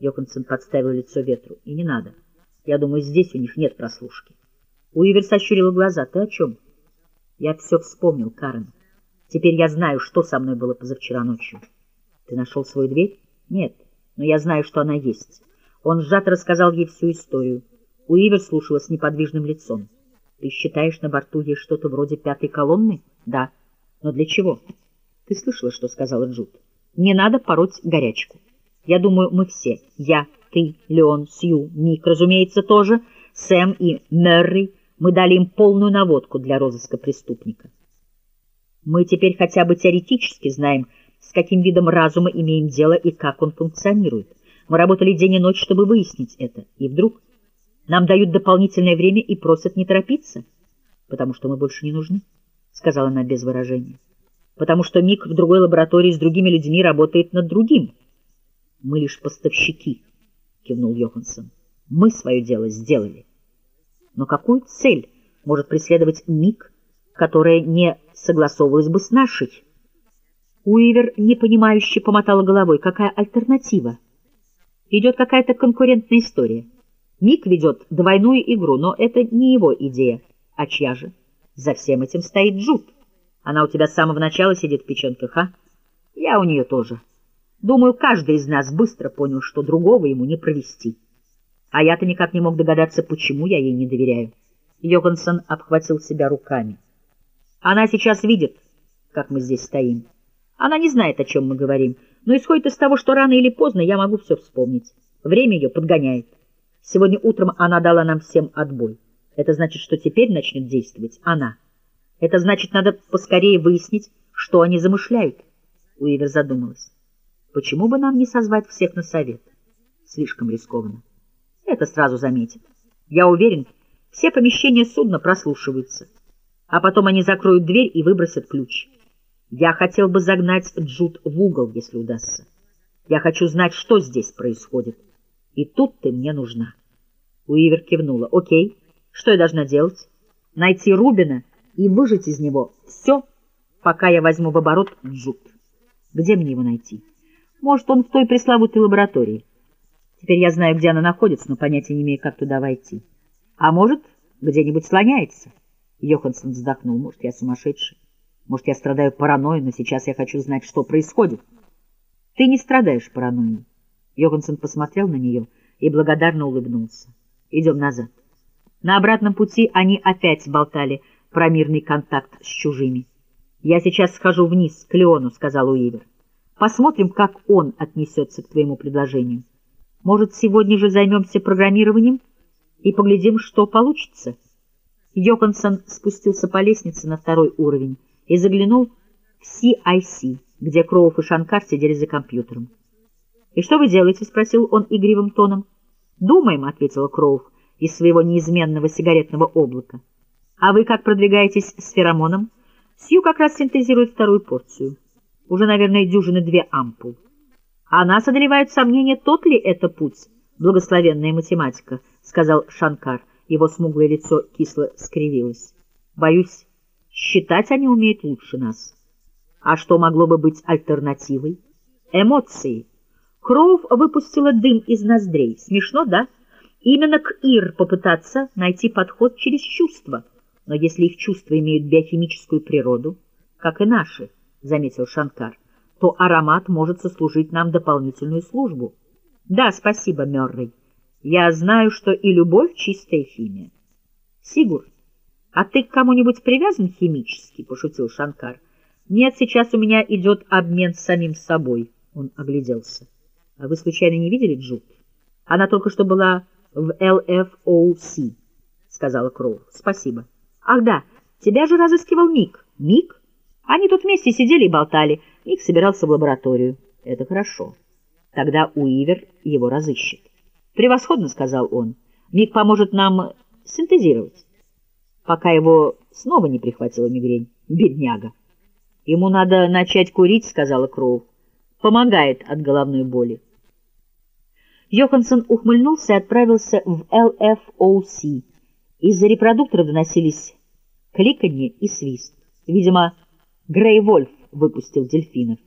Йоханссон подставил лицо ветру. И не надо. Я думаю, здесь у них нет прослушки. Уивер сощурила глаза. Ты о чем? Я все вспомнил, Карен. Теперь я знаю, что со мной было позавчера ночью. Ты нашел свою дверь? Нет, но я знаю, что она есть. Он сжато рассказал ей всю историю. Уивер слушала с неподвижным лицом. Ты считаешь, на борту есть что-то вроде пятой колонны? Да. Но для чего? Ты слышала, что сказала Джуд? Не надо пороть горячку. Я думаю, мы все, я, ты, Леон, Сью, Мик, разумеется, тоже, Сэм и Мерри, мы дали им полную наводку для розыска преступника. Мы теперь хотя бы теоретически знаем, с каким видом разума имеем дело и как он функционирует. Мы работали день и ночь, чтобы выяснить это. И вдруг нам дают дополнительное время и просят не торопиться, потому что мы больше не нужны, — сказала она без выражения. Потому что Мик в другой лаборатории с другими людьми работает над другим. Мы лишь поставщики, — кивнул Йоханссон. Мы свое дело сделали. Но какую цель может преследовать Мик, которая не согласовывалась бы с нашей? Уивер непонимающе помотала головой. Какая альтернатива? Идет какая-то конкурентная история. Мик ведет двойную игру, но это не его идея. А чья же? За всем этим стоит Джуд. Она у тебя с самого начала сидит в печенках, а? Я у нее тоже. Думаю, каждый из нас быстро понял, что другого ему не провести. А я-то никак не мог догадаться, почему я ей не доверяю. Йогансон обхватил себя руками. Она сейчас видит, как мы здесь стоим. Она не знает, о чем мы говорим, но исходит из того, что рано или поздно я могу все вспомнить. Время ее подгоняет. Сегодня утром она дала нам всем отбой. Это значит, что теперь начнет действовать она. Это значит, надо поскорее выяснить, что они замышляют. Уивер задумалась. Почему бы нам не созвать всех на совет? Слишком рискованно. Это сразу заметит. Я уверен, все помещения судна прослушиваются. А потом они закроют дверь и выбросят ключ. Я хотел бы загнать Джуд в угол, если удастся. Я хочу знать, что здесь происходит. И тут ты мне нужна. Уивер кивнула. Окей, что я должна делать? Найти Рубина и выжать из него все, пока я возьму в оборот Джуд. Где мне его найти? Может, он в той пресловутой лаборатории. Теперь я знаю, где она находится, но понятия не имею, как туда войти. А может, где-нибудь слоняется? Йоханссон вздохнул. Может, я сумасшедший? Может, я страдаю паранойей, но сейчас я хочу знать, что происходит. Ты не страдаешь паранойей. Йоханссон посмотрел на нее и благодарно улыбнулся. Идем назад. На обратном пути они опять болтали про мирный контакт с чужими. «Я сейчас схожу вниз, к Леону», — сказал Уивер. «Посмотрим, как он отнесется к твоему предложению. Может, сегодня же займемся программированием и поглядим, что получится?» Йоконсон спустился по лестнице на второй уровень и заглянул в CIC, где Кроув и Шанкар сидели за компьютером. «И что вы делаете?» — спросил он игривым тоном. «Думаем», — ответила Кроув из своего неизменного сигаретного облака. «А вы как продвигаетесь с феромоном?» Сью как раз синтезирует вторую порцию. Уже, наверное, дюжины две ампул. А нас сомнения, тот ли это путь, благословенная математика, — сказал Шанкар. Его смуглое лицо кисло скривилось. Боюсь, Считать они умеют лучше нас. А что могло бы быть альтернативой? Эмоции. Кроув выпустила дым из ноздрей. Смешно, да? Именно к Ир попытаться найти подход через чувства. Но если их чувства имеют биохимическую природу, как и наши, — заметил Шанкар, — то аромат может сослужить нам дополнительную службу. Да, спасибо, Мёррей. Я знаю, что и любовь — чистая химия. Сигур, — А ты к кому-нибудь привязан химически? — пошутил Шанкар. — Нет, сейчас у меня идет обмен с самим собой. Он огляделся. — А вы случайно не видели Джуд? Она только что была в ЛФОС, — сказала Кроу. — Спасибо. — Ах да, тебя же разыскивал Мик. — Мик? Они тут вместе сидели и болтали. Мик собирался в лабораторию. — Это хорошо. Тогда Уивер его разыщет. — Превосходно, — сказал он. — Мик поможет нам синтезировать пока его снова не прихватила мигрень. Бедняга. Ему надо начать курить, сказала Кроу. Помогает от головной боли. Йоханссон ухмыльнулся и отправился в ЛФОС. Из-за репродуктора доносились кликанье и свист. Видимо, Грей Вольф выпустил дельфинов.